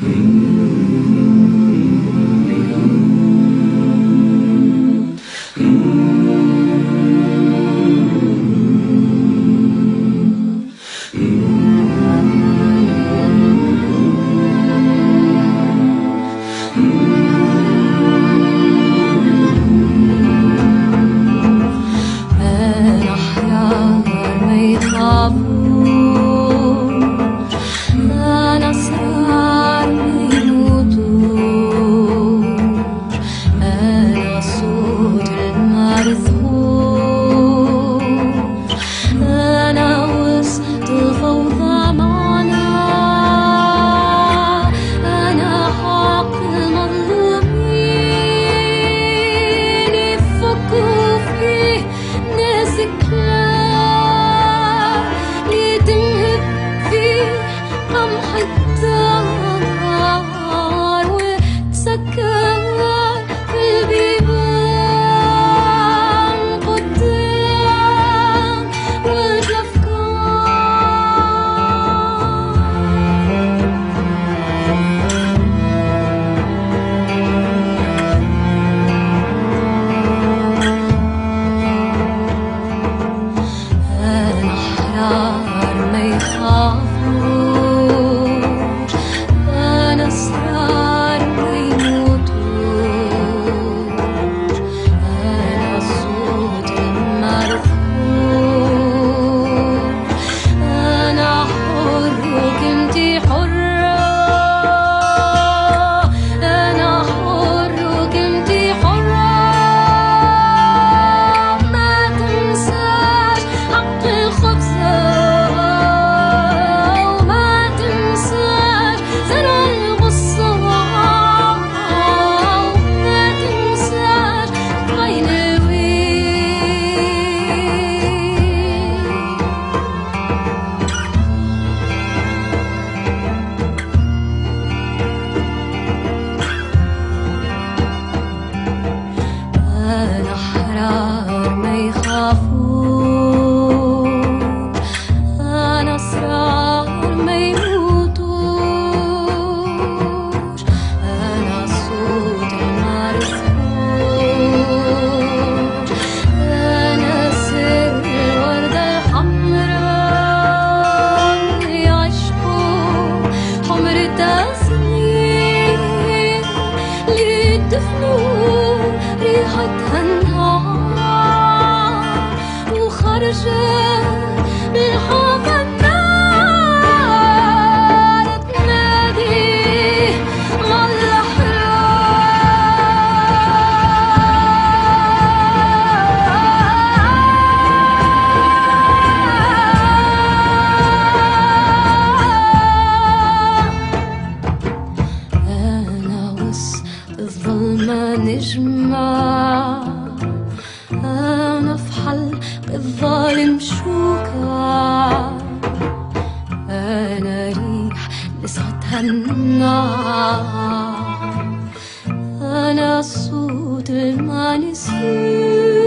Mm-hmm. 我 نجمع ونفحل بالظالم شوكة. أنا ريح لسعتها النار أنا صوت المانسين